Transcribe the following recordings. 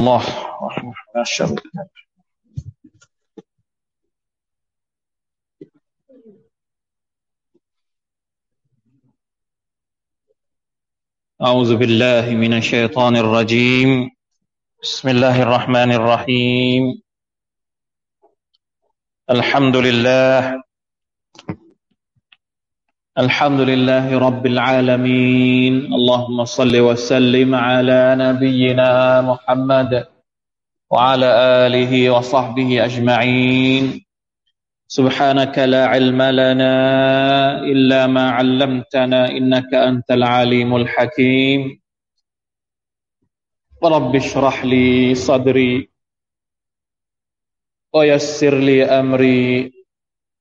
الله ما شاء الله أعوذ بالله من الشيطان الرجيم. بسم الله الرحمن الرحيم. الحمد لله الحمد لله رب العالمين. اللهم صل وسلم على نبينا محمد وعلى آله وصحبه أجمعين. سبحانك لا علم لنا إلا ما علمتنا إنك أنت العليم الحكيم. رب اشرح لي صدري ويسر لي أمري.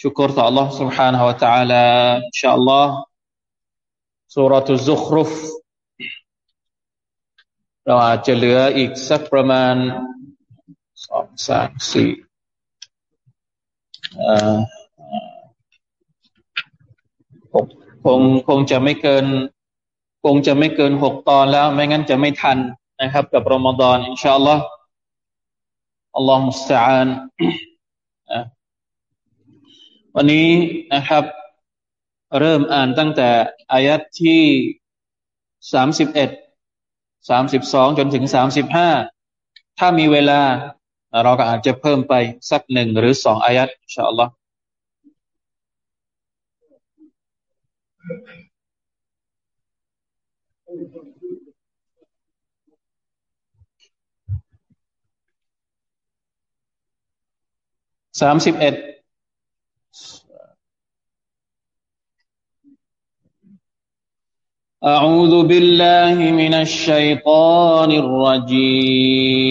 ชุกรต่อ Allah سبحانه และ تعالى อินชาอัลลอฮ์สุรทุซุครุฟเราอาจจะเหลืออีกสักประมาณสองสามสี่คงคงจะไม่เกิน คงจะไม่เกินหกตอนแล้ว ไม่งั้นจะไม่ทันนะครับ กับรอมฎอนอินชาอัลลอฮ์อัลลอฮ์มุสตะอาน วันนี้นะครับ เริ่มอ่านตั้งแต่อายัดที่สามสิบเอ็ดสามสิบสองจนถึงสามสิบห้าถ้ามีเวลาเราก็อาจจะเพิ่มไปสักหนึ่งหรือสองอายัดอินชาอัลลอฮ์สามสิบเอ็ด أعوذ بالله من الشيطان الرجيم.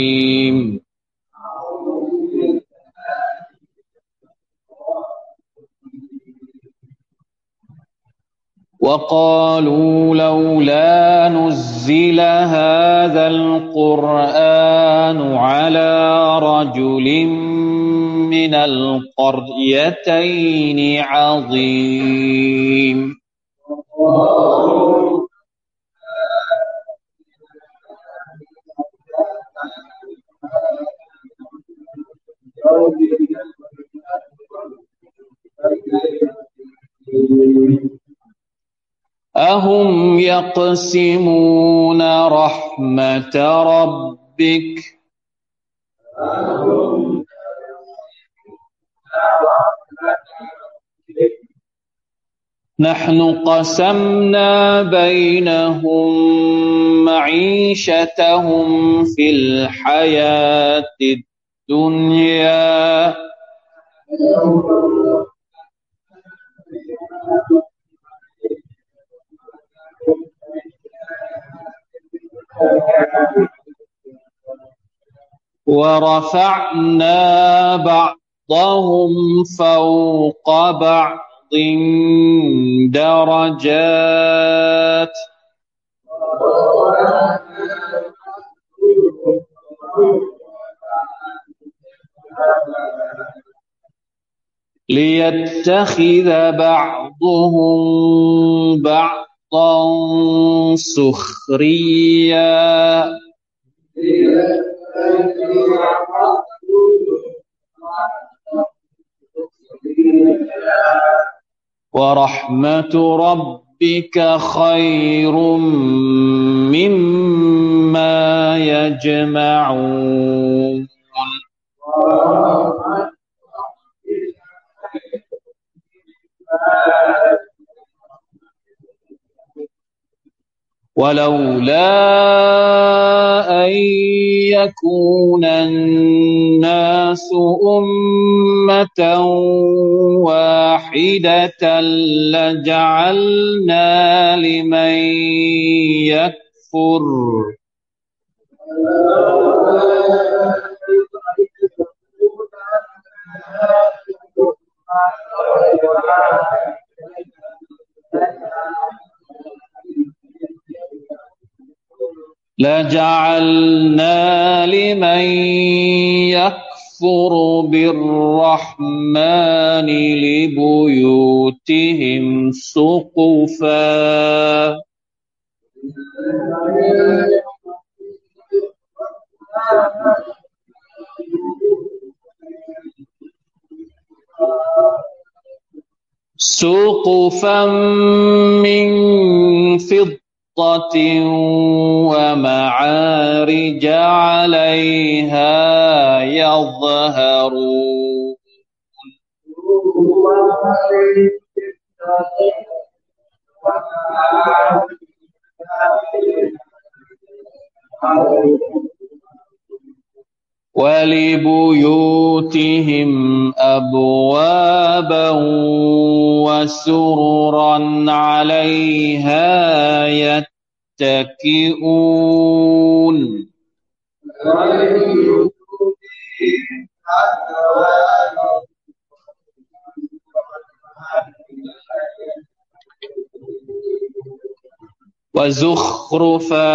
وقالوا لولا نزل هذا القرآن على رجل من القريتين عظيم. يقسمون رحمة ربك. نحن قسمنا بينهم معيشتهم في الحياة الدنيا. ورفعنا بعضهم فوق بعض درجات. ليتخذ بعضهم بعضا حقا سخريا. ورحمة ربك خير مما يجمعون. Thank ربك خير ولولا أن يكون الناس أمة واحدة لجعلنا لمن يكفر. لجعلنا لمن يكفر بالرحمن لبيوتهم سقفا. سقفا من فضة ومعارج عليها يظهرون Thank you. ولبيوتهم أبوابا وسررا عليها يتكئون. وزخرفا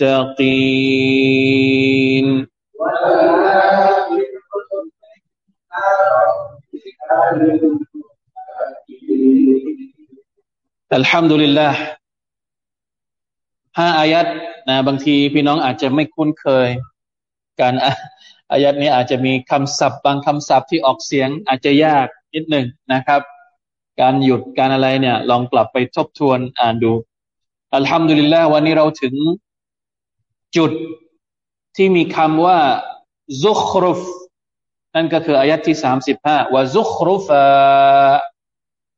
المتقين الحمد لله ห้าอายัดนะบางทีพี่น้องอาจจะไม่คุ้นเคย การอายัดนี้อาจจะมีคำศัพท์บางคำศัพท์ที่ออกเสียง อาจจะยากนิดหนึ่งนะครับ การหยุดการอะไรเนี่ย ลองกลับไปทบทวนอ่านดูอัลฮัมดุลิลละวันนี้เราถึง จุดที่มีคำว่าซุครุฟนั่นก็คืออายัดที่สามสิบห้าว่าซุครุฟ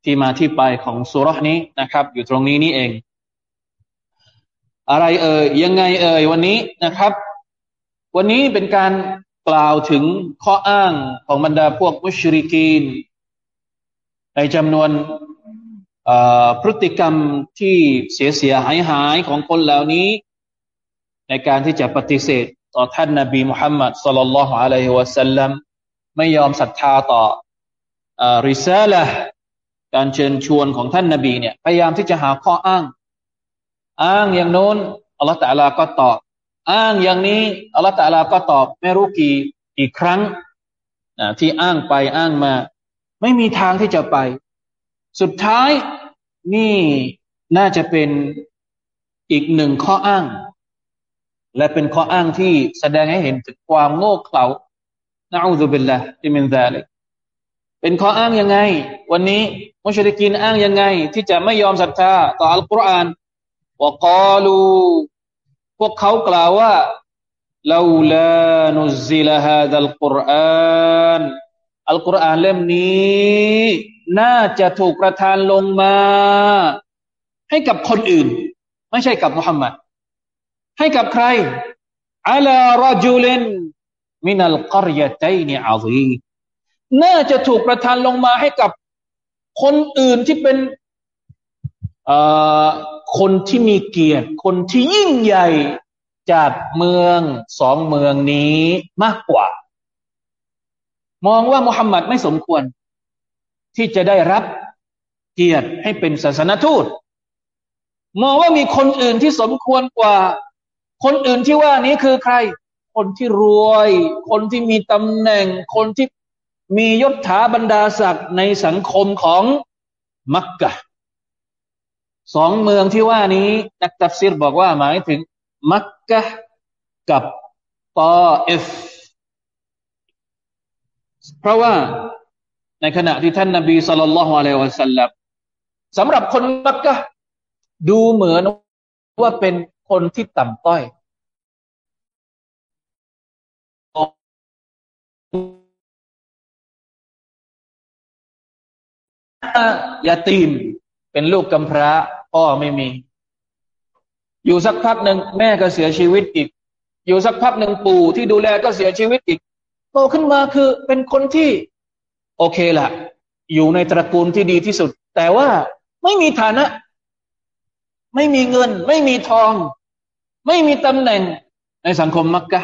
ที่มาที่ไปของสุรษนี้นะครับ อยู่ตรงนี้นี่เอง อะไรเอ่ยยังไงเอ่ยวันนี้นะครับ วันนี้เป็นการกล่าวถึงข้ออ้างของบรรดาพวกมุชริกีน ในจำนวนพฤติกรรมที่เสียเสียหายหายของคนเหล่านี้ ในการที่จะปฏิเสธต่อท่านนบีมุฮัมมัดสุลลัลลอฮุอะลัยฮิวะสัลลัมไม่ยอมศรัทธาต่อริซาละการเชิญชวนของท่านนบีเนี่ยพยายามที่จะหาข้ออ้าง อ้างอย่างโน้นอัลลอฮฺตะลาก็ตอบ อ้างอย่างนี้อัลลอฮฺตะลาก็ตอบ ไม่รู้กี่กี่ครั้งที่อ้างไปอ้างมา ไม่มีทางที่จะไป สุดท้ายนี่น่าจะเป็นอีกหนึ่งข้ออ้าง และเป็นข้ออ้างที่แสดงให้เห็นถึงความโง่เขลานะอูซุบิลละที่มินซาลิกเป็นข้ออ้างยังไง วันนี้มุชริกินอ้างยังไง ที่จะไม่ยอมศรัทธาต่ออัลกุรอานวกาลูพวกเขากล่าวว่าลาลานุซิลฮาดัลกุรอานอัลกุรอานเล่มนี้ น่าจะถูกประทานลงมา ให้กับคนอื่น ไม่ใช่กับมุฮัมมัด ให้กับใครอัลารจุลินมินัลกอรยะตัยนีอาซีน่าจะถูกประทานลงมาให้กับคนอื่นที่เป็นคนที่มีเกียรติ คนที่ยิ่งใหญ่จากเมืองสองเมืองนี้มากกว่า มองว่ามุฮัมมัดไม่สมควร ที่จะได้รับเกียรติให้เป็นศาสนทูต มองว่ามีคนอื่นที่สมควรกว่า คนอื่นที่ว่านี้คือใคร คนที่รวย คนที่มีตำแหน่ง คนที่มียศถาบรรดาศักดิ์ในสังคมของมักกะสองเมืองที่ว่านี้ นักตัฟซีรบอกว่าหมายถึง มักกะกับตอเอฟเพราะว่าในขณะที่ท่านนาบีสุลต่านละฮ์อะลัยวะสัลลัมสำหรับคนมักกะดูเหมือนว่าเป็น คนที่ต่ำต้อยยาตีม เป็นลูกกำพร้าพ่อไม่มี อยู่สักพักหนึ่งแม่ก็เสียชีวิตอีก อยู่สักพักหนึ่งปู่ที่ดูแลก็เสียชีวิตอีกโตขึ้นมาคือเป็นคนที่ โอเคละอยู่ในตระกูลที่ดีที่สุด แต่ว่าไม่มีฐานะ ไม่มีเงิน ไม่มีทอง ไม่มีตำแหน่งในสังคมมักกะ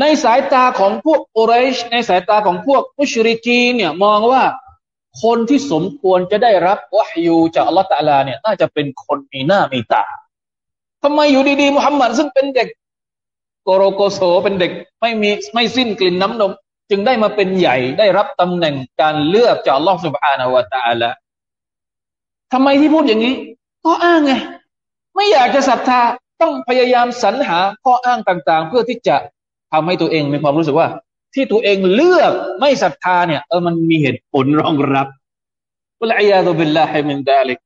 ในสายตาของพวกอุไรชในสายตาของพวกมุชริกีเนี่ยมองว่าคนที่สมควรจะได้รับวะฮยูจากอัลลอฮฺตะลาเนี่ยน่าจะเป็นคนมีหน้ามีตาทำไมอยู่ดีๆมุฮัมมัดซึ่งเป็นเด็กโกโรโกโซเป็นเด็กไม่มีไม่สิ้นกลิ่นน้ำนม จึงได้มาเป็นใหญ่ได้รับตำแหน่งการเลือกจากอัลลอฮฺสุบฮานาวะตะลาทำไมที่พูดอย่างนี้ ก็อ้างไง ไม่อยากจะศรัทธา ต้องพยายามสรรหาข้ออ้างต่าง ๆ เพื่อที่จะทำให้ตัวเองมีความรู้สึกว่า ที่ตัวเองเลือกไม่ศรัทธาเนี่ยเออมันมีเหตุผลรองรับوالعياذ بالله من ذلك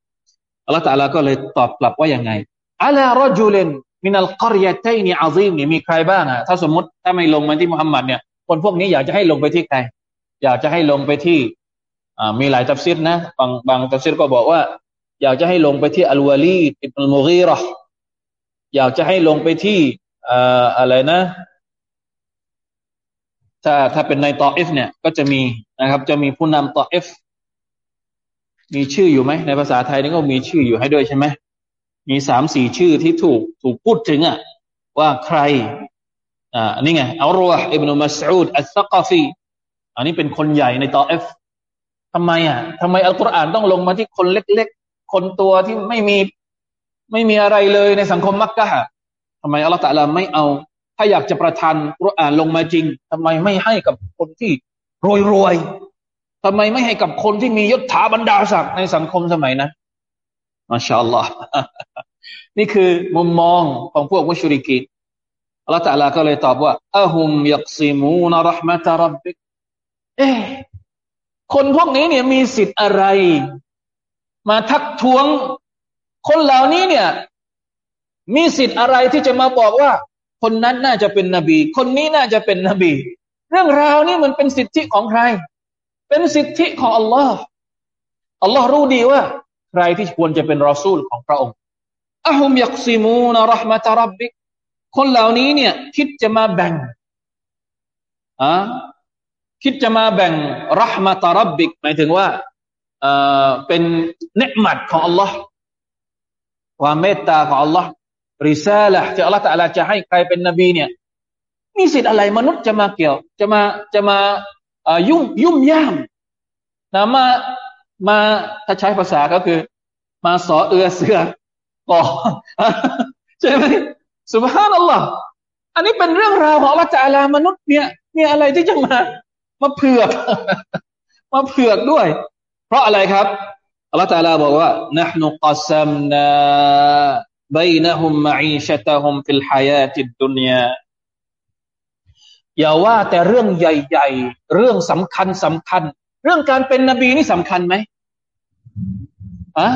อัลลอฮฺ تعالىก็เลยตอบกลับว่ายังไงعلى رجل من القريتين عظيمนี่มีใครบ้างอะถ้าสมมติถ้าไม่ลงมาที่มุฮัมมัดเนี่ยคนพวกนี้อยากจะให้ลงไปที่ใคร อยากจะให้ลงไปที่อ่ามีหลายตัฟซีรนะบางบางตัฟซีรก็บอกว่า อยากจะให้ลงไปที่อัลวะลีด อิบนุลมุฆีเราะฮฺ อยากจะให้ลงไปที่ออะไรนะ ถ้าถ้าเป็นในตอเอฟเนี่ย ก็จะมีนะครับ จะมีผู้นำตอเอฟมีชื่ออยู่ไหมในภาษาไทยนี่ก็มีชื่ออยู่ให้ด้วยใช่ไหมมีสามสี่ชื่อที่ถูกถูกพูดถึงอะว่าใคร อ่านี่ไงอุรวะฮ์อิบนุมัสอูดอัซซะกอฟีอันนี้เป็นคนใหญ่ในตอเอฟทำไมอะทำไมอัลกุรอานต้องลงมาที่คนเล็ก ๆ คนตัวที่ไม่มี ไม่มีอะไรเลยในสังคมมักกะฮะทำไมอัลลอฮฺตะลาไม่เอา ถ้าอยากจะประทานกุรอานลงมาจริงทำไมไม่ให้กับคนที่รวยรวยทำไมไม่ให้กับคนที่มียศถาบรรดาศักดิ์ในสังคมสมัยนั้นมาชาอัลลอฮ์นี่คือมุมมองของพวกมุชริกีอัลลอฮฺตะลาก็เลยตอบว่าอะฮุมยักซิมูนรหมะตารับบิกเอ๊คนพวกนี้เนี่ยมีสิทธิ์อะไร มาทักท้วง คนเหล่านี้เนี่ย มีสิทธิ์อะไรที่จะมาบอกว่า คนนั้นน่าจะเป็นนบี คนนี้น่าจะเป็นนบี เรื่องราวนี้มันเป็นสิทธิของใคร เป็นสิทธิของอัลลอฮ์อัลลอฮ์รู้ดีว่า ใครที่ควรจะเป็นรอซูลของพระองค์อะฮุมยักซิมูนรหมะตารับบิกคนเหล่านี้เนี่ย คิดจะมาแบ่งอะคิดจะมาแบ่งรหมะตารับบิกหมายถึงว่าเอ่อเป็นเนืหมัดของอัลลอฮ์ ความเมตตาของอัลลอฮ์ริซาละที่อัลลอฮฺตะลาจะให้ใครเป็นนบีเนี่ยมีสิทธิ์อะไรมนุษย์จะมาเกี่ยว จะมาจะมายุ่มยุ่มย่ามนะมามาถ้าใช้ภาษาก็คือ มาสอเอือเสือก่อใช่ไหมสุบฮานัลลอฮ์อันนี้เป็นเรื่องราวของอัลลอฮฺตะลามนุษย์เนี่ยมีอะไรที่จะมามาเผือกมาเผือกด้วย เพราะอะไรครับ อัลลอฮฺตะลาบอกว่า نحن قسمنا بينهم معيشتهم في الحياة الدنيا อย่าว่าแต่เรื่องใหญ่ๆ เรื่องสำคัญสำคัญ เรื่องการเป็นนบีนี่สำคัญไหมอะ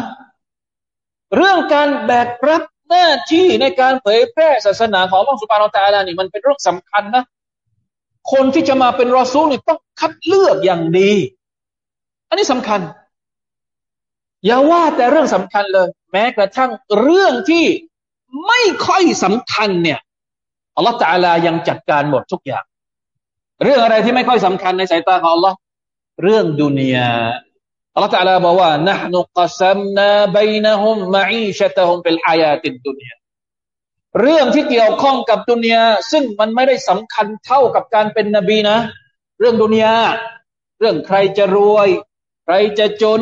เรื่องการแบกรับหน้าที่ในการเผยแพร่ศาสนาของอัลลอฮฺสุบานอัลตะลานี่มันเป็นเรื่องสำคัญนะ คนที่จะมาเป็นรอซูลนี่ต้องคัดเลือกอย่างดี อันนี้สำคัญ อย่าว่าแต่เรื่องสำคัญเลย แม้กระทั่งเรื่องที่ไม่ค่อยสำคัญเนี่ยอัลลอฮฺตาลายังจัดการหมดทุกอย่าง เรื่องอะไรที่ไม่ค่อยสำคัญในสายตาของอัลลอฮ์เรื่องดุนยาอัลลอฮฺตาลาบอกว่านะนุกัสมนาบัยนะฮุมมาอีชะตะฮุมเป็นอายาติดดุนยาเรื่องที่เกี่ยวข้องกับดุนยาซึ่งมันไม่ได้สำคัญเท่ากับการเป็นนบีนะ เรื่องดุนยาเรื่องใครจะรวย ใครจะจน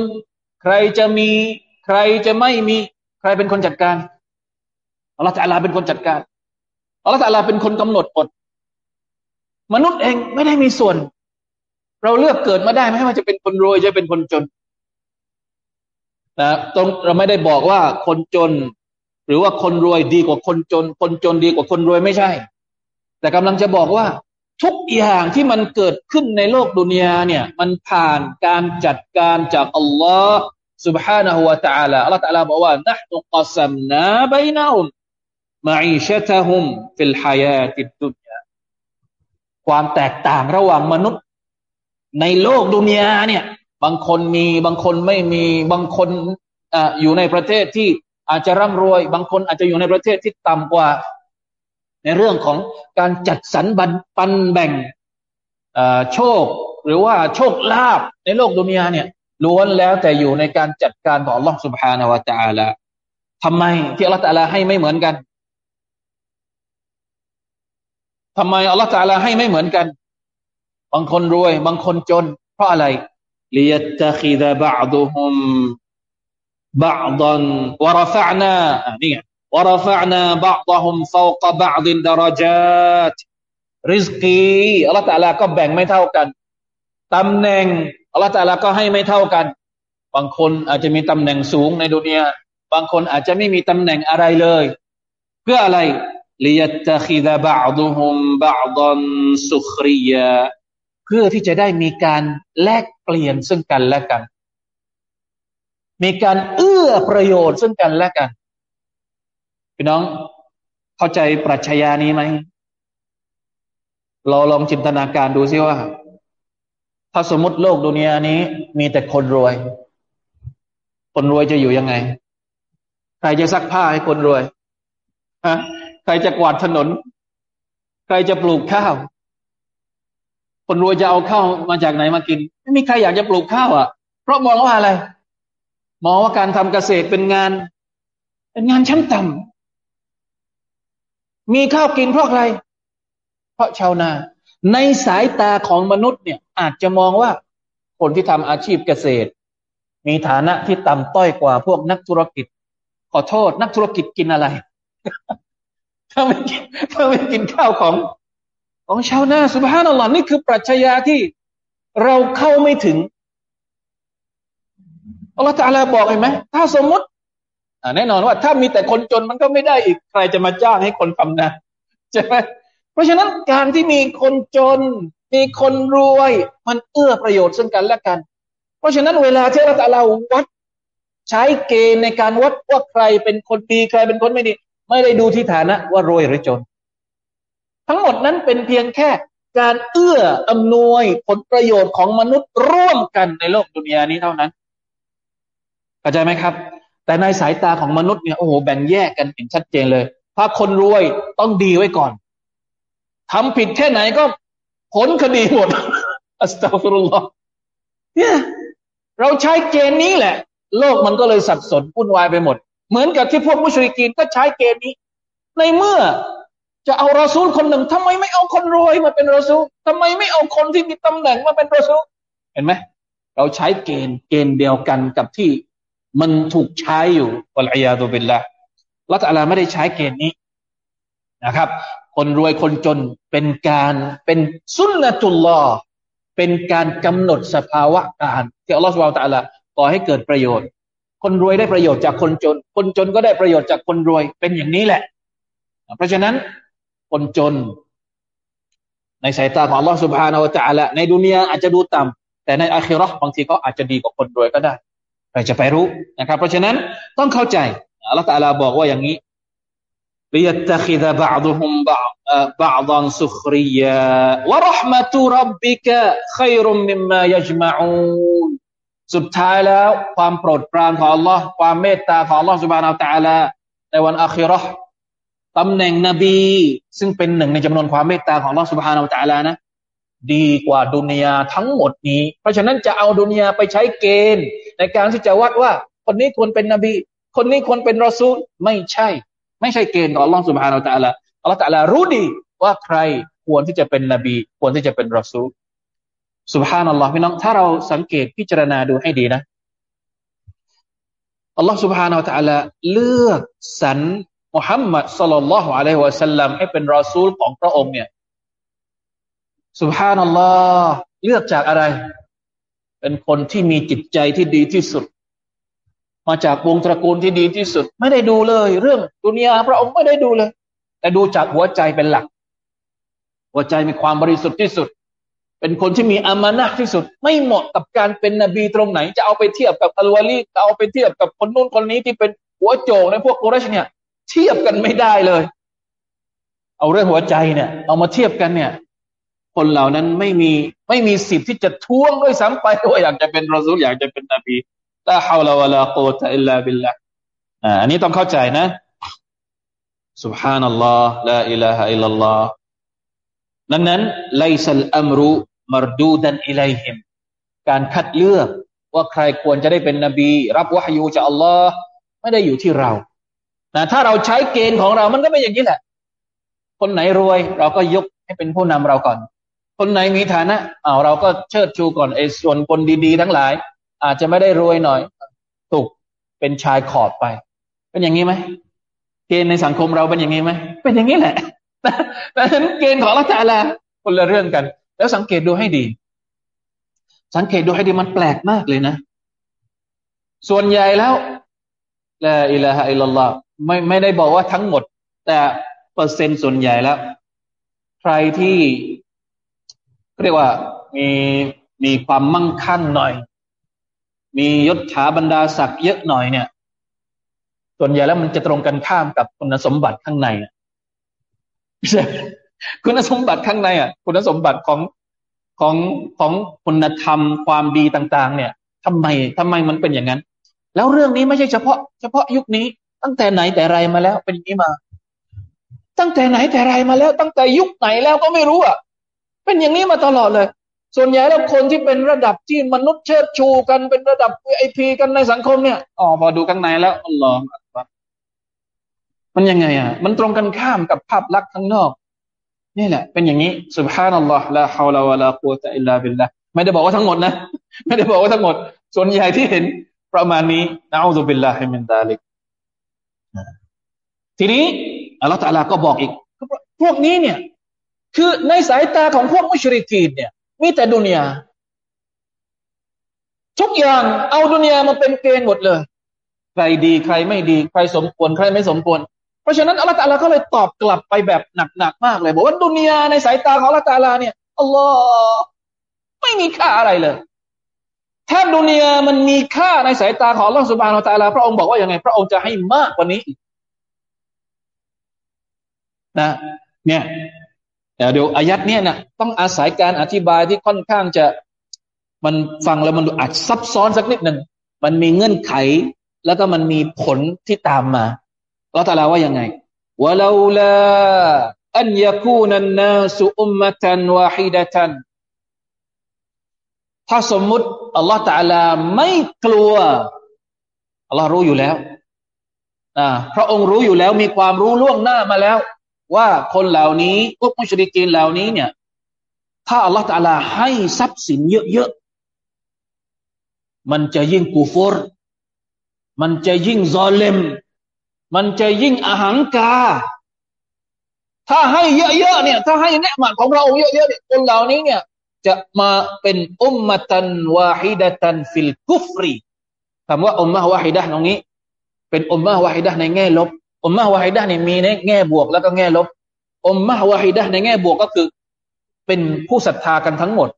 ใครจะมี ใครจะไม่มี ใครเป็นคนจัดการอัลลอฮฺจะลาเป็นคนจัดการอัลลอฮฺจะลาเป็นคนกำหนดกฎมนุษย์เองไม่ได้มีส่วน เราเลือกเกิดมาได้ไม่ว่าจะเป็นคนรวยจะเป็นคนจนนะตรงเราไม่ได้บอกว่าคนจน หรือว่าคนรวยดีกว่าคนจน คนจนดีกว่าคนรวยไม่ใช่ แต่กำลังจะบอกว่า ทุกอย่างที่มันเกิดขึ้นในโลกดุนยาเนี่ย มันผ่านการจัดการจากอัลลอฮ์ سبحانه และ تعالى อัลลอฮ์ تعالى บอกว่า نحن قسمنا بينهم معيشتهم في الحياة الدنيا ความแตกต่างระหว่างมนุษย์ ในโลกดุนยาเนี่ย บางคนมีบางคนไม่มีบางคนออยู่ในประเทศที่ อาจจะร่ำรวย บางคนอาจจะอยู่ในประเทศที่ต่ำกว่า ในเรื่องของการจัดสรรบันปันแบ่งโชค หรือว่าโชคลาภในโลกดุนยาเนี่ยล้วนแล้วแต่อยู่ในการจัดการของ Allah سبحانه และ تعالى ทำไมที่อัลลอฮฺตาลาให้ไม่เหมือนกันทำไมอัลลอฮฺตาลาให้ไม่เหมือนกัน บางคนรวย บางคนจน เพราะอะไร ليتخذ بعضهم بعضا ورفعنا นี่ ورفعنا بعضهم فوق بعض درجات ริสกีอัลลอฮฺตาลาก็แบ่งไม่เท่ากันตำแหน่งอัลลอฮฺตาลาก็ให้ไม่เท่ากัน บางคนอาจจะมีตำแหน่งสูงในดุนยาบางคนอาจจะไม่มีตำแหน่งอะไรเลย เพื่ออะไร ليتخذ بعضهم بعضا سخريا เพื่อที่จะได้มีการแลกเปลี่ยนซึ่งกันและกัน มีการเอื้อประโยชน์ซึ่งกันและกัน พี่น้องเข้าใจปรัชญานี้ไหม เราลองจินตนาการดูซิว่า ถ้าสมมติโลกดุนยานี้ มีแต่คนรวย คนรวยจะอยู่ยังไง ใครจะซักผ้าให้คนรวยฮะใครจะกวาดถนน ใครจะปลูกข้าว คนรวยจะเอาข้าวมาจากไหนมากิน ไม่มีใครอยากจะปลูกข้าวอะ เพราะมองว่าอะไร มองว่าการทำเกษตรเป็นงาน เป็นงานชั้นต่ำ มีข้าวกินเพราะอะไรเพราะชาวนา ในสายตาของมนุษย์เนี่ย อาจจะมองว่า คนที่ทำอาชีพเกษตร มีฐานะที่ต่ำต้อยกว่าพวกนักธุรกิจ ขอโทษ นักธุรกิจกินอะไร ถ้าไม่กินถ้าไม่กินข้าวของ ของชาวนาสุภาพนัลลอฮ์นี่คือปรัชญาที่เราเข้าไม่ถึงอัลลอฮฺตาลาบอกเห็นไหมถ้าสมมติ แน่นอนว่าถ้ามีแต่คนจนมันก็ไม่ได้อีกใครจะมาจ้างให้คนทำนะใช่ไหมเพราะฉะนั้นการที่มีคนจน มีคนรวย มันเอื้อประโยชน์ซึ่งกันและกัน เพราะฉะนั้นเวลาที่เราตาลาวัดใช้เกณฑ์ในการวัดว่าใครเป็นคนดีใครเป็นคนไม่ดี ไม่ได้ดูที่ฐานะว่ารวยหรือจน ทั้งหมดนั้นเป็นเพียงแค่การเอื้ออำนวยผลประโยชน์ของมนุษย์ร่วมกันในโลกดุนยานี้เท่านั้นเข้าใจไหมครับ แต่ในสายตาของมนุษย์เนี่ยโอ้โหแบ่งแยกกันเห็นชัดเจนเลย ถ้าคนรวยต้องดีไว้ก่อนทำผิดแค่ไหนก็ผลคดีหมดอัสตัฟรุลลอฮ์เนี่ยเราใช้เกณฑ์นี้แหละ โลกมันก็เลยสับสนวุ่นวายไปหมด เหมือนกับที่พวกมุชริกีนก็ใช้เกณฑ์นี้ ในเมื่อจะเอาราซูลคนหนึ่งทำไมไม่เอาคนรวยมาเป็นราซูลทำไมไม่เอาคนที่มีตำแหน่งมาเป็นราซูลเห็นไหมเราใช้เกณฑ์เกณฑ์เดียวกันกับที่ มันถูกใช้อยู่วัลอยาตุบิลละละตะลาไม่ได้ใช้เกณฑ์นี้นะครับ คนรวยคนจนเป็นการเป็นสุนนะจุลลอเป็นการกำหนดสภาวะการที่อัลลอฮฺสุบไบร์ตะละก่อให้เกิดประโยชน์ คนรวยได้ประโยชน์จากคนจน คนจนก็ได้ประโยชน์จากคนรวยเป็นอย่างนี้แหละ เพราะฉะนั้นคนจน ในสายตาของอัลลอฮฺสุบฮานาวะตะละในดุนยาอาจจะดูต่ำแต่ในอาคิรอห์บางทีก็อาจจะดีกว่าคนรวยก็ได้ ใครจะไปรู้นะครับ เพราะฉะนั้นต้องเข้าใจอัลลอฮฺตะลาบอกว่าอย่างนี้ ليتخذ بعضهم بعضا سخريا ورحمة ربك خير مما يجمعون สุดท้ายแล้วความโปรดปรานของ Allah ความเมตตาของ Allah سبحانه และ تعالى ในวันอาคิรอห์ตำแหน่งนบี ซึ่งเป็นหนึ่งในจำนวนความเมตตาของ Allah سبحانه และ تعالى นะ ดีกว่าดุนยาทั้งหมดนี้ เพราะฉะนั้นจะเอาดุนยาไปใช้เกณฑ์ ในการที่จะวัดว่า คนนี้ควรเป็นนบี คนนี้ควรเป็นรอซูลไม่ใช่ ไม่ใช่เกณฑ์ของอัลลอฮ์สุบฮานาอัลตะลาอัลลอฮฺตะลารู้ดีว่าใครควรที่จะเป็นนบี ควรที่จะเป็นรอซูลสุบฮานัลลอฮ์พี่น้องถ้าเราสังเกตพิจารณาดูให้ดีนะอัลลอฮ์สุบฮานาอัลตะลาเลือกสรรมุฮัมมัดสุลลัลลอฮุอะลัยฮิวะสัลลัมให้เป็นรอซูลของพระองค์เนี่ยสุบฮานัลลอฮ์เลือกจากอะไร เป็นคนที่มีจิตใจที่ดีที่สุด มาจากวงตระกูลที่ดีที่สุด ไม่ได้ดูเลย เรื่องดุนยาพระองค์ไม่ได้ดูเลย แต่ดูจากหัวใจเป็นหลัก หัวใจมีความบริสุทธิ์ที่สุด เป็นคนที่มีอามานะที่สุด ไม่เหมาะกับการเป็นนบีตรงไหน จะเอาไปเทียบกับอัลวาลีจะเอาไปเทียบกับคนนู้นคนนี้ที่เป็นหัวโจกในพวกกุรชเนี่ย เทียบกันไม่ได้เลย เอาเรื่องหัวใจเนี่ย เอามาเทียบกันเนี่ย คนเหล่านั้นไม่มีไม่มีสิทธิ์ที่จะท้วงด้วยซ้ำไปว่าอยากจะเป็นรอซูลอยากจะเป็นนบีลาฮาวลาวะลาโกตะอิลลาบิลละ อ่าอันนี้ต้องเข้าใจนะ سبحان الله لا إله إلا الله ดังนั้นไลซัลอัมรุมารดูดันอิไลฮิมการคัดเลือกว่าใครควรจะได้เป็นนบี รับวะฮยูจากอัลลอฮ์ไม่ได้อยู่ที่เรานะถ้าเราใช้เกณฑ์ของเรา มันก็เป็นอย่างนี้แหละ คนไหนรวย เราก็ยกให้เป็นผู้นำเราก่อน คนไหนมีฐานะเอาเราก็เชิดชูก่อนไอ้ส่วนคนดีๆทั้งหลาย อาจจะไม่ได้รวยหน่อยตกเป็นชายขอบไป เป็นอย่างนี้ไหมเกณฑ์ในสังคมเราเป็นอย่างนี้ไหมเป็นอย่างนี้แหละแต่ฉะนั้นเกณฑ์ของละจาลาคนละเรื่องกัน แล้วสังเกตดูให้ดี สังเกตดูให้ดีมันแปลกมากเลยนะ ส่วนใหญ่แล้วละอิละฮะอิลลัลลอฮ์ไม่ไม่ได้บอกว่าทั้งหมด แต่เปอร์เซ็นต์ส่วนใหญ่แล้ว ใครที่ เรียกว่ามีมีความมั่งคั่งหน่อย มียศถาบรรดาศักดิ์เยอะหน่อยเนี่ย ส่วนใหญ่แล้วมันจะตรงกันข้ามกับคุณสมบัติข้างในคุณสมบัติข้างในอะ คุณสมบัติของของของคุณธรรมความดีต่าง ๆ เนี่ยทำไมทำไมมันเป็นอย่างนั้น แล้วเรื่องนี้ไม่ใช่เฉพาะ เฉพาะยุคนี้ ตั้งแต่ไหนแต่ไรมาแล้วเป็นอย่างนี้มา ตั้งแต่ไหนแต่ไรมาแล้ว ตั้งแต่ยุคไหนแล้วก็ไม่รู้อะ เป็นอย่างนี้มาตลอดเลย ส่วนใหญ่แล้วคนที่เป็นระดับที่มนุษย์เชิดชูกันเป็นระดับไอพีกันในสังคมเนี่ยอ๋อพอดูข้างในแล้วอัลลอฮฺมันยังไงอะ มันตรงกันข้ามกับภาพลักษณ์ข้างนอก นี่แหละ เป็นอย่างนี้สุบฮานัลลอฮ์ละฮาวลาวะลากุตะอิลลาบิลละไม่ได้บอกว่าทั้งหมดนะ ไม่ได้บอกว่าทั้งหมด ส่วนใหญ่ที่เห็นประมาณนี้นะอูซุบิลลาฮิมินดาลิกทีนี้อัลลอฮฺตะลาก็บอกอีก พวกนี้เนี่ย คือในสายตาของพวกมุชริกีนเนี่ย มีแต่ดุนยาทุกอย่างเอาดุนยามาเป็นเกณฑ์หมดเลย ใครดีใครไม่ดี ใครสมควร ใครไม่สมควร เพราะฉะนั้นอัลลอฮฺตาลาก็เลยตอบกลับไปแบบหนักๆมากเลยบอกว่าดุนยาในสายตาของอัลลอฮฺตาลาเนี่ยอัลลอฮ์ไม่มีค่าอะไรเลย ถ้าดุนยามันมีค่าในสายตาของอัลลอฮฺสุบานอัลตาลาพระองค์บอกว่าอย่างไง พระองค์จะให้มากกว่านี้นะ เนี่ย เดี๋ยวอายัดเนี่ยนะต้องอาศัยการอธิบายที่ค่อนข้างจะมันฟังแล้วมันอาจซับซ้อนสักนิดหนึ่งมันมีเงื่อนไข แล้วก็มันมีผลที่ตามมาเราตาลาว่ายังไงวะลาลาอันยาคูนันนาสุอุมมะตันวาฮิดะตันถ้าสมมุติอัลลอฮฺตาลาไม่กลัวอัลลอฮ์รู้อยู่แล้วอ่าพระองค์รู้อยู่แล้วมีความรู้ล่วงหน้ามาแล้ว ว่าคนเหล่านี้พวกมุชริกีนเหล่านี้เนี่ย ถ้าอัลลอฮฺตาลาให้ทรัพย์สินเยอะๆ มันจะยิ่งกูฟรมันจะยิ่งซอเลมมันจะยิ่งอาหังกา ถ้าให้เยอะๆเนี่ย ถ้าให้เนืหมัดของเราเยอะๆเนี่ยคนเหล่านี้เนี่ย จะมาเป็นอุมมะตันวาฮิดะตันฟิลกุฟรีคำว่าอุมมะวาฮิดะตรงนี้ เป็นอุมมะวาฮิดะในแง่ลบ อุมมะวาฮิดะนี่มีในแง่บวกแล้วก็แง่ลบอุมมะวาฮิดะในแง่บวกก็คือเป็นผู้ศรัทธากันทั้งหมด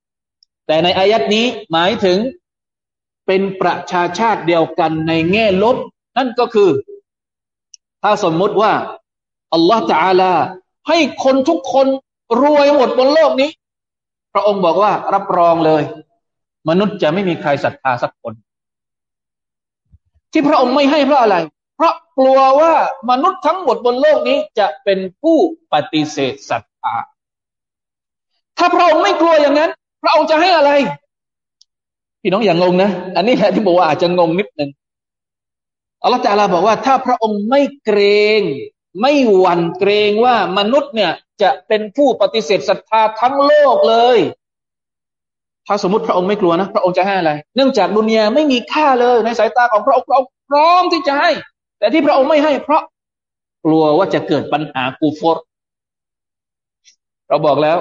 แต่ในอายัดนี้หมายถึงเป็นประชาชาติเดียวกันในแง่ลบ นั่นก็คือ ถ้าสมมติว่าอัลลอฮฺจะอาลาให้คนทุกคนรวยหมดบนโลกนี้ พระองค์บอกว่ารับรองเลย มนุษย์จะไม่มีใครศรัทธาสักคน ที่พระองค์ไม่ให้เพราะอะไร เพราะกลัวว่ามนุษย์ทั้งหมดบนโลกนี้จะเป็นผู้ปฏิเสธศรัทธาถ้าพระองค์ไม่กลัวอย่างนั้น พระองค์จะให้อะไร พี่น้องอย่างงงนะ อันนี้แหละที่บอกว่าอาจจะงงนิดนึงอัลลอฮฺตาลาบอกว่า ถ้าพระองค์ไม่เกรง ไม่หวั่นเกรงว่ามนุษย์เนี่ย จะเป็นผู้ปฏิเสธศรัทธาทั้งโลกเลย ถ้าสมมติพระองค์ไม่กลัวนะ พระองค์จะให้อะไร เนื่องจากดุนยาไม่มีค่าเลยในสายตาของพระองค์พระองค์พร้อมที่จะให้ แต่ที่พระองค์ไม่ให้เพราะกลัวว่าจะเกิดปัญหากูฟอร์เราบอกแล้ว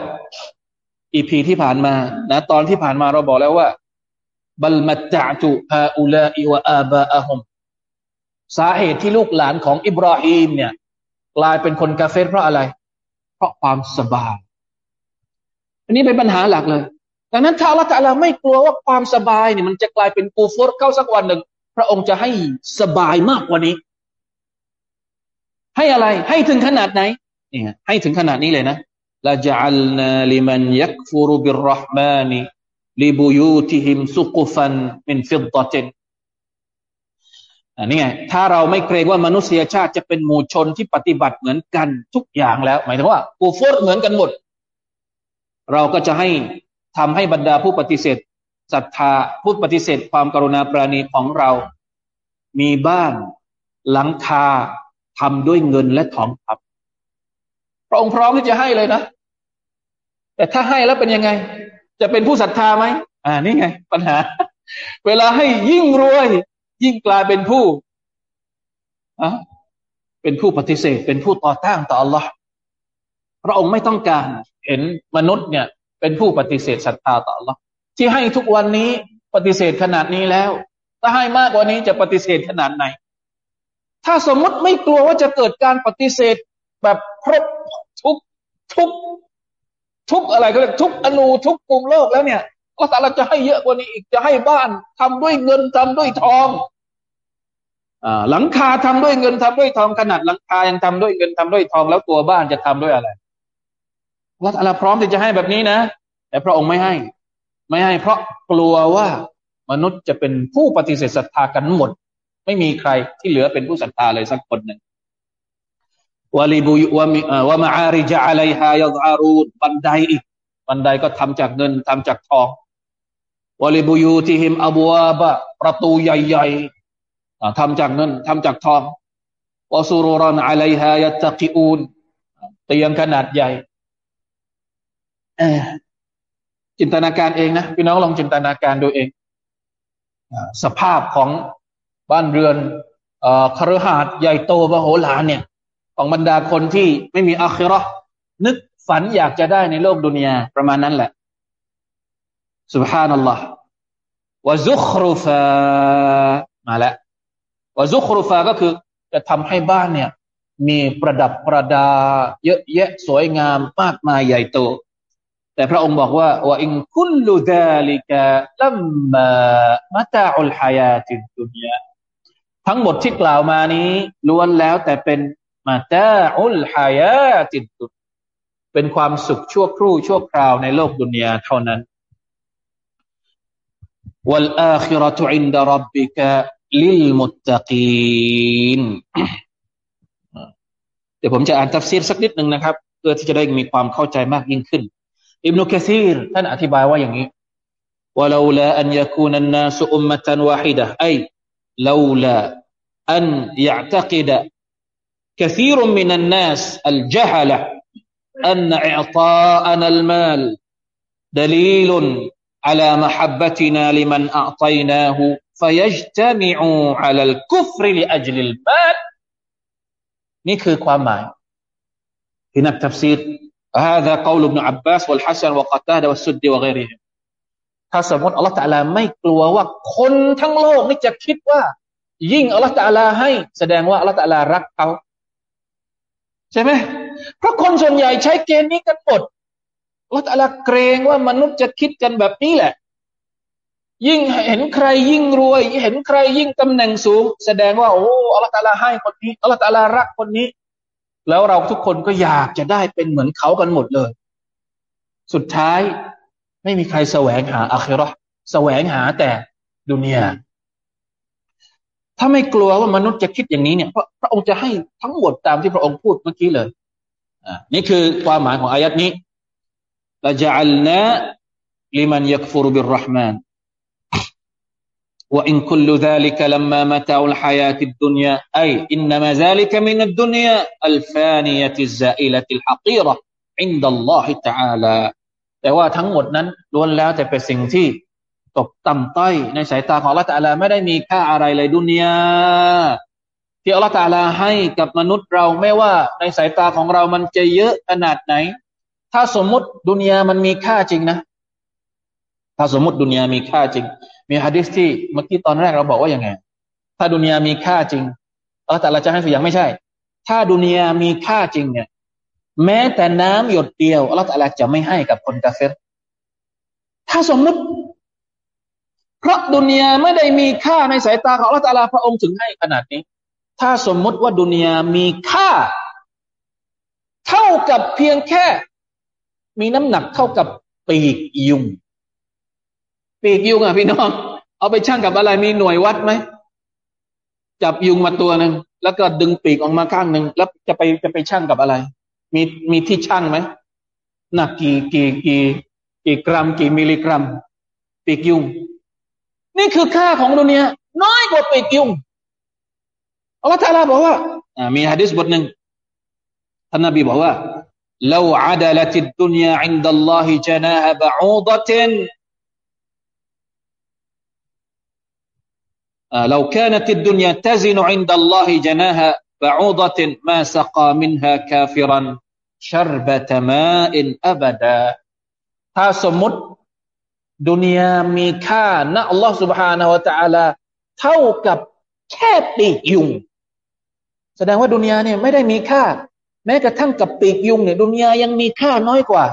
EP ที่ผ่านมานะตอนที่ผ่านมาเราบอกแล้วว่า بل متعت هؤلاء وآباءهمสาเหตุที่ลูกหลานของอิบราฮิมเนี่ย กลายเป็นคนกาเฟรเพราะอะไร เพราะความสบาย อันนี้เป็นปัญหาหลักเลยดังนั้นถ้าอัลลอฮฺไม่กลัวว่าความสบายเนี่ยมันจะกลายเป็นกูฟรเข้าสักวันหนึ่ง พระองค์จะให้สบายมากกว่านี้ ให้อะไร ให้ถึงขนาดไหนนี่ให้ถึงขนาดนี้เลยนะละจัลนาลิมันยักฟูรุบิรห์มานีลิบุยูติฮิมซุกุฟันมินฟิดดะตินอันนี้ไงถ้าเราไม่เกรงว่ามนุษยชาติจะเป็นหมู่ชนที่ปฏิบัติเหมือนกันทุกอย่างแล้ว หมายถึงว่ากูฟร์เหมือนกันหมด เราก็จะให้ทำให้บรรดาผู้ปฏิเสธ ศรัทธาผู้ปฏิเสธความกรุณาปราณีของเรา มีบ้านหลังคาทำด้วยเงินและทองคำพระองค์พร้อมที่จะให้เลยนะ แต่ถ้าให้แล้วเป็นยังไง จะเป็นผู้ศรัทธาไหมอ่านี่ไง ปัญหา เวลาให้ยิ่งรวย ยิ่งกลายเป็นผู้อะเป็นผู้ปฏิเสธ เป็นผู้ต่อต้านต่อ Allah พระองค์ไม่ต้องการเห็นมนุษย์เนี่ย เป็นผู้ปฏิเสธศรัทธาต่อ Allah ที่ให้ทุกวันนี้ปฏิเสธขนาดนี้แล้ว ถ้าให้มากกว่านี้จะปฏิเสธขนาดไหน ถ้าสมมติไม่กลัวว่าจะเกิดการปฏิเสธแบบครบทุกทุกทุกอะไรก็เรียกทุกอนูทุกกลุ่มโลกแล้วเนี่ยก็แต่เรจะให้เยอะกว่านี้อีกจะให้บ้านทำด้วยเงินทำด้วยทองอหลังคาทำด้วยเงินทำด้วยทองขนาดหลังคายังทำด้วยเงินทำด้วยทองแล้วตัวบ้านจะทำด้วยอะไรว่าอะไรพร้อมที่จะให้แบบนี้นะ แต่พระองค์ไม่ให้ ไม่ให้เพราะกลัวว่ามนุษย์จะเป็นผู้ปฏิเสธศรัทธากันหมด ไม่มีใครที่เหลือเป็นผู้ศรัทธาเลยสักคนหนึ่งวาลีบุยวามีวมาอาริจาอะไรฮายาอารูบันไดอีกบันไดก็ทำจากเงินทำจากทองวลิบุยูที่หิมอบัวบะประตูใหญ่ๆทำจากเงินทำจากทองวสุรุรันอะลัยฮายัตกิอูนเตียงขนาดใหญ่ จินตนาการเองนะพี่น้องลองจินตนาการดูเองสภาพของบ้านเรือนคฤหาสน์ใหญ่โตมโหฬารเนี่ย ของบรรดาคนที่ไม่มีอาคิรอนึกฝันอยากจะได้ในโลกดุนยาประมาณนั้นแหละสุบฮานัลลอฮ์วะซุครุฟามาแล้ววะซุครุฟาก็คือจะทำให้บ้านเนี่ย มีประดับประดา เยอะแยะสวยงามมากมายใหญ่โต แต่พระองค์บอกว่าว่าอิงคุลลูดาลิกะลัมมามาตาอุลฮายาติดุนยาทั้งหมดที่กล่าวมานี้ล้วนแล้วแต่เป็นมาตาอุลฮายาติดุนเป็นความสุขชั่วครู่ชั่วคราวในโลกดุนยาเท่านั้นวัลอาคิรตุอินดารบบิกเดี๋ยวผมจะอ่านตัฟซีรสักนิดหนึ่งนะครับ เพื่อที่จะได้มีความเข้าใจมากยิ่งขึ้น อิบนุกะซีรท่านอธิบายว่าอย่างนี้ ولولا أن يكون الناس أمة واحدة أي لولا أن يعتقد كثير من الناس الجهلة أن إعطاءنا المال دليل على محبتنا لمن أعطيناه فيجتمعوا على الكفر لأجل المال นี่คือความหมายที่นักทัฟซีร هذا قول ابن عباس والحسن وقتادة والسدي وغيرهم ถ้าสมมติอัลลอฮฺตะลาไม่กลัวว่าคนทั้งโลกนี่จะคิดว่า ยิ่งอัลลอฮฺตะลาให้ แสดงว่าอัลลอฮฺตะลารักเขาใช่ไหมเพราะคนส่วนใหญ่ใช้เกณฑ์นี้กันหมดอัลลอฮฺตะลาเกรงว่ามนุษย์จะคิดกันแบบนี้แหละ ยิ่งเห็นใครยิ่งรวย เห็นใครยิ่งตำแหน่งสูง แสดงว่าโอ้อัลลอฮฺตะลาให้คนนี้อัลลอฮฺตะลารักคนนี้ แล้วเราทุกคนก็อยากจะได้เป็นเหมือนเขากันหมดเลย สุดท้ายไม่มีใครแสวงหาอาคิรอแสวงหาแต่ดุนยาถ้าไม่กลัวว่ามนุษย์จะคิดอย่างนี้เนี่ยพระพระองค์จะให้ทั้งหมดตามที่พระองค์พูดเมื่อกี้เลยอ่านี่คือความหมายของอายัดนี้ละจัลนะลิมันยักฟูรุบิรรห์มาน وإن كل ذلك لما متاع الحياة الدنيا أي إنما ذلك من الدنيا الفانية الزائلة الحقيرة عند الله تعالى แต่ว่าทั้งหมดนั้นล้วนแล้วแต่เป็นสิ่งที่ตกต่ำต้อยในสายตาของอัลลอฮฺตะลาไม่ได้มีค่าอะไรเลยดุนยาที่อัลลอฮฺตะลาให้กับมนุษย์เราไม่ว่าในสายตาของเรามันจะเยอะขนาดไหนถ้าสมมุติดุนยามันมีค่าจริงนะ ถ้าสมมติดุนยามีค่าจริง มีฮะดิษที่เมื่อกี้ตอนแรกเราบอกว่าอย่างไง ถ้าดุนยามีค่าจริง เออแต่เราจะให้ตัวอย่างไม่ใช่ ถ้าดุนยามีค่าจริงเนี่ย แม้แต่น้ำหยดเดียวอัลลอฮฺจะไม่ให้กับคนกาเฟรถ้าสมมติ เพราะดุนยาไม่ได้มีค่าในสายตาของอัลลอฮฺพระองค์ถึงให้ขนาดนี้ ถ้าสมมติว่าดุนยามีค่า เท่ากับเพียงแค่ มีน้ำหนักเท่ากับปีกยุง ปีกยุงอ่ะพี่น้อง เอาไปชั่งกับอะไร มีหน่วยวัดไหม จ จับยุงมาตัวหนึ่งแล้วก็ดึงปีกออกมาข้างหนึ่งแล้วจะไปจะไปชั่งกับอะไร มีมีที่ชั่งไหมหนักกี่กี่กี่กี่กรัม กี่มิลลิกรัม ปีกยุง นี่คือค่าของดุนยาน้อยกว่าปีกยุงอัลลอฮฺตาลาบอกว่ามีฮะดิษบทหนึ่งท่านนบีบอกว่า لو عدلت الدنيا عند الله جناح بعوضة لو كانت الدنيا تزن عند الله جناح بعوضة ما سقى منها كافرا شربة ماء أبدا ถ้าสมมติดุนยามีค่านะอัลลอฮฺ سبحانه และ تعالى เท่ากับแค่ปีกยุงแสดงว่าดุนยาเนี่ยไม่ได้มีค่า แม้กระทั่งกับปีกยุงเนี่ยดุนยายังมีค่าน้อยกว่า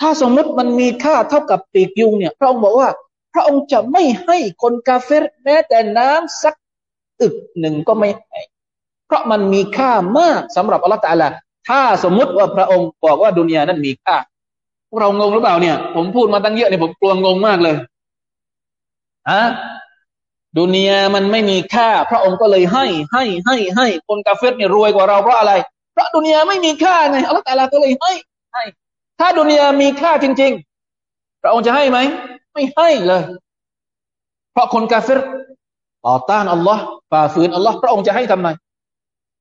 ถ้าสมมติมันมีค่าเท่ากับปีกยุงเนี่ยพระองค์บอกว่า พระองค์จะไม่ให้คนกาเฟรแม้แต่น้ำสักอึกหนึ่งก็ไม่ให้ เพราะมันมีค่ามากสำหรับอัลลอฮฺตาลาถ้าสมมุติว่าพระองค์บอกว่าดุนยานั้นมีค่าเรางงหรือเปล่าเนี่ย ผมพูดมาตั้งเยอะเนี่ยผมกลัวงงมากเลยอะดุนยามันไม่มีค่า พระองค์ก็เลยให้ให้ให้ให้คนกาเฟตเนี่ยรวยกว่าเราเพราะอะไร เพราะดุนยาไม่มีค่าไงอัลลอฮฺตาลาก็เลยให้ให้ถ้าดุนยามีค่าจริง ๆ พระองค์จะให้ไหม ไม่ให้เลย เพราะคนกาเฟตต่อต้านอัลลอฮ์ฝ่าฝืนอัลลอฮ์พระองค์จะให้ทำไม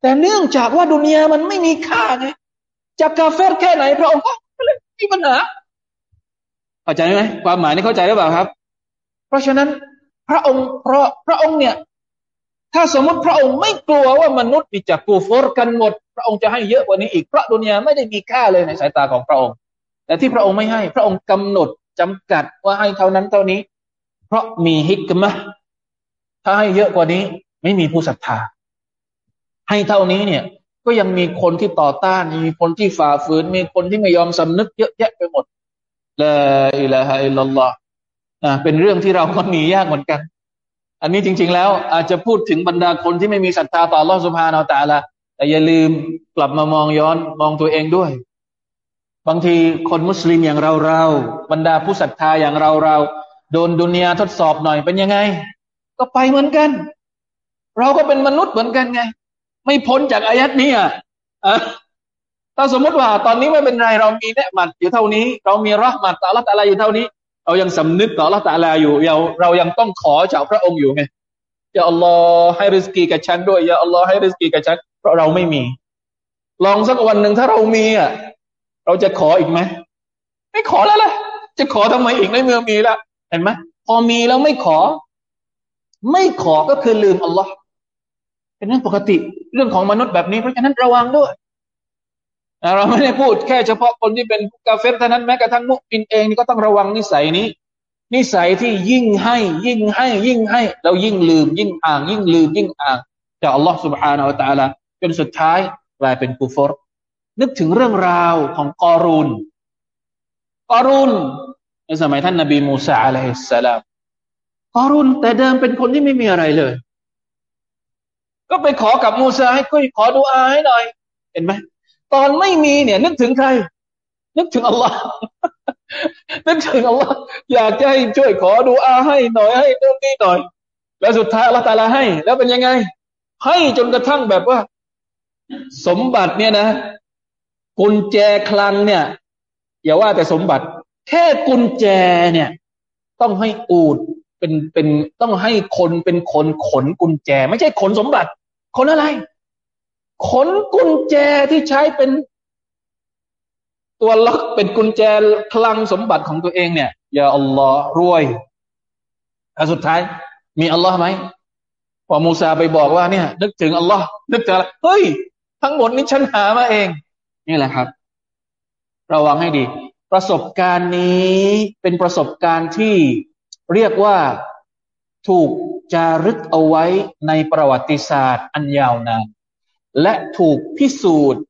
แต่เนื่องจากว่าดุนยามันไม่มีค่าไงจะกาเฟตแค่ไหน พระองค์ก็เลยมีปัญหาเข้าใจไหมความหมายนี้เข้าใจหรือเปล่าครับ เพราะฉะนั้นพระองค์เพราะพระองค์เนี่ย ถ้าสมมติพระองค์ไม่กลัวว่ามนุษย์จะกูฟอร์กันหมด พระองค์จะให้เยอะกว่านี้อีกเพราะดุนยาไม่ได้มีค่าเลยในสายตาของพระองค์แต่ที่พระองค์ไม่ให้ พระองค์กำหนด จำกัดว่าให้เท่านั้นเท่านี้ เพราะมีฮิกมะถ้าให้เยอะกว่านี้ ไม่มีผู้ศรัทธา ให้เท่านี้เนี่ย ก็ยังมีคนที่ต่อต้าน มีคนที่ฝ่าฝืน มีคนที่ไม่ยอมสำนึกเยอะแยะไปหมดลาอิลาฮะอิลลอฮอ่าเป็นเรื่องที่เราก็หนียากเหมือนกัน อันนี้จริง ๆ แล้วอาจจะพูดถึงบรรดาคนที่ไม่มีศรัทธาต่อลอสุภานาตาละแต่อย่าลืมกลับมามองย้อนมองตัวเองด้วย บางทีคนมุสลิมอย่างเราเราบรรดาผู้ศรัทธาอย่างเราเราโดนดุนยาทดสอบหน่อยเป็นยังไง ก็ไปเหมือนกัน เราก็เป็นมนุษย์เหมือนกันไง ไม่พ้นจากอายัดนี้อะถ้าสมมติว่า ตอนนี้ไม่เป็นไรเรามีเนืหมัดอยู่เท่านี้ เรามีรักมัดตาละตาลาอยู่เท่านี้ เรายังสำนึกต่อละตาลาอยู่เราเรายังต้องขอจากพระองค์อยู่ไงอย่าอัลลอฮ์ให้ริสกีกับฉันด้วยอย่าอัลลอฮ์ให้ริสกีกับฉันเพราะเราไม่มี ลองสักวันหนึ่งถ้าเรามีอะ เราจะขออีกไหมไม่ขอแล้วล่ะจะขอทำไมอีกในเมื่อมีแล้วเห็นไหมพอมีแล้วไม่ขอ ไม่ขอก็คือลืมอัลลอฮ์เป็นเรื่องปกติ เรื่องของมนุษย์แบบนี้เพราะฉะนั้นระวังด้วยเราไม่ได้พูดแค่เฉพาะคนที่เป็นกาเฟตเท่านั้นแม้กระทั่งมุกินเองก็ต้องระวังนิสัยนี้ นิสัยที่ยิ่งให้ ยิ่งให้ ยิ่งให้เรายิ่งลืม ยิ่งอ่าง ยิ่งลืม ยิ่งอ่างจากอัลลอฮ์ سبحانه และ تعالى จนสุดท้ายกลายเป็นกูฟอร์ นึกถึงเรื่องราวของกอรูนกอรูนในสมัยท่านนบีมูซาอะลัยฮิสสลามกอรูนแต่เดิมเป็นคนที่ไม่มีอะไรเลย ก็ไปขอกับมูซาให้คุยขอดูอาให้หน่อย เห็นไหมตอนไม่มีเนี่ย นึกถึงใคร นึกถึงอัลลอฮ์นึกถึงอัลลอฮ์อยากจะให้ช่วยขอดูอาให้หน่อยให้นู่นนี่หน่อย แล้วสุดท้ายอัลลอฮ์ตาลาให้ แล้วเป็นยังไง ให้จนกระทั่งแบบว่า สมบัติเนี่ยนะ กุญแจคลังเนี่ย อย่าว่าแต่สมบัติ แค่กุญแจเนี่ย ต้องให้อูดเป็นเป็นต้องให้คนเป็นคนขนกุญแจ ไม่ใช่ขนสมบัติ ขนอะไร ขนกุญแจที่ใช้เป็นตัวล็อกเป็นกุญแจคลังสมบัติของตัวเองเนี่ยอย่าอัลลอฮ์รวยแต่สุดท้าย มีอัลลอฮ์ไหมพอมูซาไปบอกว่าเนี่ย นึกถึงอัลลอฮ์นึกถึงเฮ้ย ทั้งหมดนี้ฉันหามาเอง นี่แหละครับ ระวังให้ดี ประสบการณ์นี้เป็นประสบการณ์ที่เรียกว่าถูกจารึกเอาไว้ในประวัติศาสตร์อันยาวนานและถูกพิสูจน์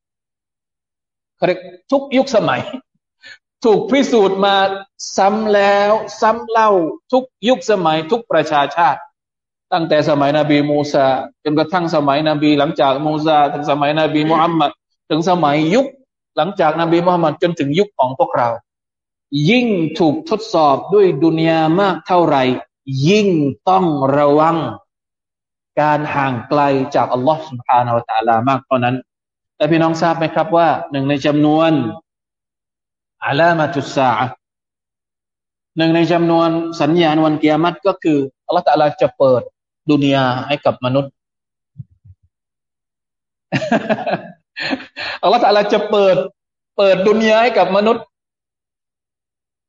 ทุกยุคสมัย ถูกพิสูจน์มาซ้ำแล้วซ้ำเล่าทุกยุคสมัยทุกประชาชาติ ตั้งแต่สมัยนบีมูซาจนกระทั่งสมัยนบีหลังจากมูซาถึงสมัยนบีมุฮัมมัด ถึงสมัยยุคหลังจากนบีมุฮัมมัดจนถึงยุคของพวกเรา ยิ่งถูกทดสอบด้วยดุนยามากเท่าไหร่ ยิ่งต้องระวัง การห่างไกลจากอัลลอฮ์สุบฮานาวะตาลามากเท่านั้น แต่พี่น้องทราบไหมครับว่าหนึ่งในจำนวนอัลามาตุสาหนึ่งในจำนวนสัญญาณวันเกียรติก็คืออัลลอฮ์ตาลาจะเปิดดุนยาให้กับมนุษย์ อัลลอฮฺตะลาจะเปิด เปิดดุนยาให้กับมนุษย์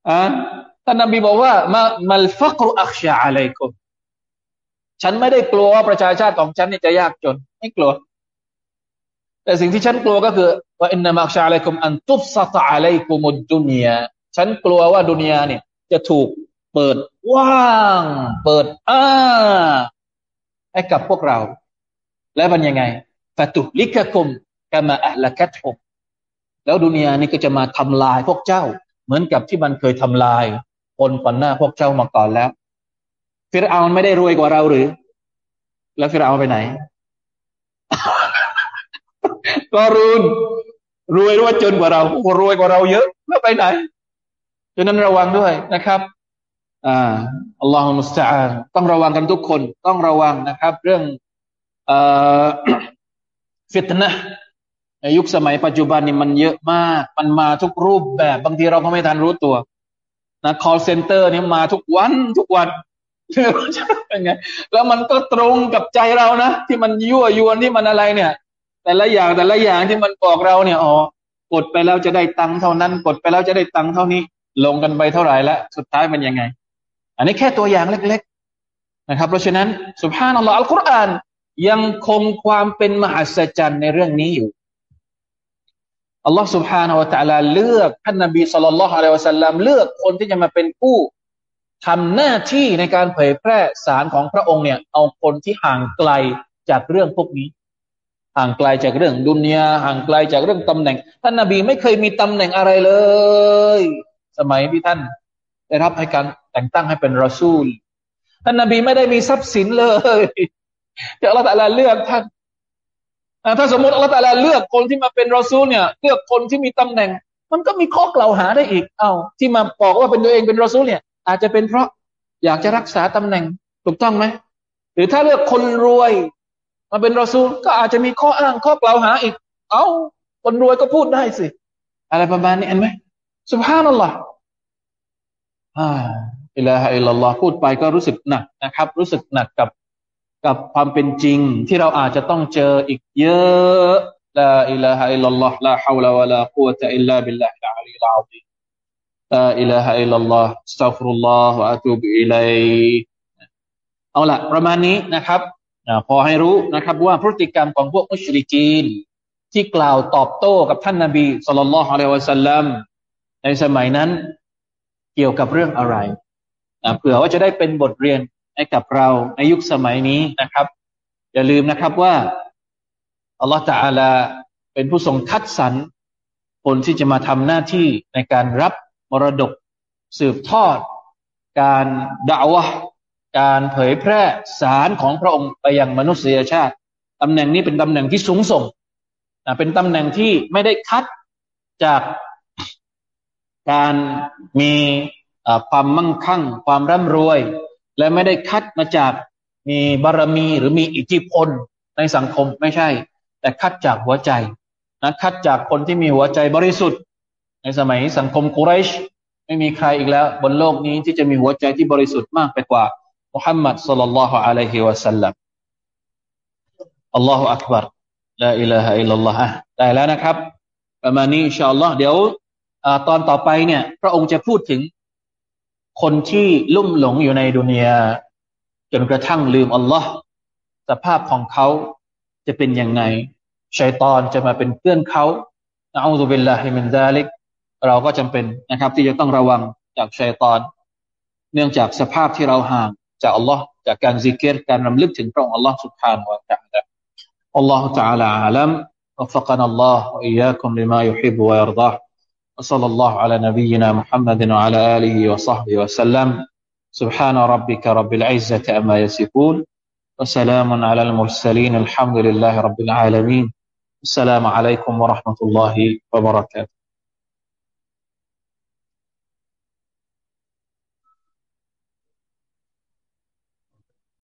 อ่าท่านนบีบอกว่ามามัลฟักรุอักชาอะไรกุมฉันไม่ได้กลัวว่าประชาชาติของฉันนี่จะยากจน ไม่กลัว แต่สิ่งที่ฉันกลัวก็คือว่าอินนามักชาอะไรกุมอันตุบสตะอะไรกุมุดดุนยาฉันกลัวว่าดุนยาเนี่ย จะถูกเปิดว่าง เปิดอ้าให้กับพวกเรา และมันยังไงฟาตุลิกะคุม กามาอัลกัตฮุแล้วดุนยานี้ก็จะมาทำลายพวกเจ้า เหมือนกับที่มันเคยทำลาย คนก่อนหน้าพวกเจ้ามาก่อนแล้ว ฟิรเอาไม่ได้รวยกว่าเราหรือ แล้วฟิรเอาไปไหนก็รุนรวยรวยจนกว่าเรารวยกว่าเราเยอะ แล้วไปไหนฉะนั้นระวังด้วยนะครับอ่าอัลลอฮฺมุสตาต้องระวังกันทุกคน ต้องระวังนะครับ เรื่องอ่าฟิตนะ ในยุคสมัยปัจจุบันนี่มันเยอะมาก มันมาทุกรูปแบบบางทีเราก็ไม่ทันรู้ตัวนะ call center นี่มาทุกวันทุกวันเป็นไงแล้วมันก็ตรงกับใจเรานะที่มันยั่วยวนที่มันอะไรเนี่ย แต่ละอย่างแต่ละอย่างที่มันบอกเราเนี่ยอ๋อกดไปแล้วจะได้ตังค์เท่านั้น กดไปแล้วจะได้ตังค์เท่านี้ ลงกันไปเท่าไหร่แล้วสุดท้ายมันยังไง อันนี้แค่ตัวอย่างเล็ก ๆ นะครับ เพราะฉะนั้นสุภาพนัลลอฮ์อัลกุรอานยังคงความเป็นมหัศจรรย์ในเรื่องนี้อยู่ อัลลอฮ์ سبحانه และ تعالى เลือกท่านนบีสุลต่านละฮ์อะลัยวะสัลลัมเลือกคนที่จะมาเป็นผู้ทำหน้าที่ในการเผยแพร่สารของพระองค์เนี่ย เอาคนที่ห่างไกลจากเรื่องพวกนี้ ห่างไกลจากเรื่องดุนยาห่างไกลจากเรื่องตำแหน่ง ท่านนบีไม่เคยมีตำแหน่งอะไรเลยสมัยที่ท่านได้รับให้การแต่งตั้งให้เป็นรอซูล ท่านนบีไม่ได้มีทรัพย์สินเลยแต่อัลลอฮฺตะลาเลือกท่าน ถ้าสมมติอัลลอฮฺตะลาเลือกคนที่มาเป็นรอซูลเนี่ย เลือกคนที่มีตำแหน่ง มันก็มีข้อกล่าวหาได้อีก เอา้าที่มาบอกว่าเป็นตัวเองเป็นรอซูลเนี่ย อาจจะเป็นเพราะอยากจะรักษาตำแหน่งถูกต้องไหมหรือถ้าเลือกคนรวย มาเป็นรอซูลก็อาจจะมีข้ออ้างข้อกล่าวหาอีก เอ้าคนรวยก็พูดได้สิ อะไรประมาณนี้เห็นไหมسبحان الله لا إله إلا اللهพูดไปก็รู้สึกหนักนะครับ รู้สึกหนักกับ กับความเป็นจริงที่เราอาจจะต้องเจออีกเยอะلا إله إلا الله لا حول ولا قوة إلا بالله العلي العظيم لا إله إلا الله أستغفر الله وأتوب إليهเอาละประมาณนี้นะครับพอให้รู้นะครับว่าพฤติกรรมของพวกมุชริกีน ที่กล่าวตอบโต้กับท่านนาบีสุลต่านละฮ์อะลัยวะสัลลัมในสมัยนั้นเกี่ยวกับเรื่องอะไรเผื่อว่าจะได้เป็นบทเรียน ให้กับเราในยุคสมัยนี้นะครับ อย่าลืมนะครับว่าอัลลอฮฺตะอาลาเป็นผู้ทรงคัดสรรคนที่จะมาทำหน้าที่ในการรับมรดกสืบทอด การด่าวะการเผยแพร่สารของพระองค์ไปยังมนุษยชาติตำแหน่งนี้เป็นตำแหน่งที่สูงส่งเป็นตำแหน่งที่ไม่ได้คัดจากการมีความมั่งคั่ง ความร่ำรวย และไม่ได้คัดมาจากมีบารมีหรือมีอิทธิพลในสังคมไม่ใช่ แต่คัดจากหัวใจนะคัดจากคนที่มีหัวใจบริสุทธิ์ ในสมัยสังคมกุเรชไม่มีใครอีกแล้ว บนโลกนี้ที่จะมีหัวใจที่บริสุทธิ์มากไปกว่ามุฮัมมัดสุลลัลลอฮุอะลัยฮิวะสัลลัมอัลลอฮฺอักบารลาอิลาฮะอิลลัลลอฮ์ได้แล้วนะครับ ประมาณนี้อินชาอัลลอฮ์เดี๋ยวอตอนต่อไปเนี่ย พระองค์จะพูดถึง คนที่ลุ่มหลงอยู่ในดุนยาจนกระทั่งลืมอัลลอฮ์สภาพของเขาจะเป็นยังไงชัยตอนจะมาเป็นเพื่อนเขานะอูซุบิลลาฮิมินซาลิกเราก็จำเป็นนะครับ ที่จะต้องระวังจากชัยตอน เนื่องจากสภาพที่เราห่างจากอัลลอฮ์จากการซิกเกตการรำลึกถึงพระองค์อัลลอฮ์ سبحانه และ تعالى อัลลอฮ์ تعالى อาลัม وفقنا الله وإياكم لما يحب ويرضاه وصلى الله على نبينا محمد وعلى آله وصحبه وسلم. سبحان ربك رب العزة عما يصفون. وسلام على المرسلين. الحمد لله رب العالمين. السلام عليكم ورحمة الله وبركاته.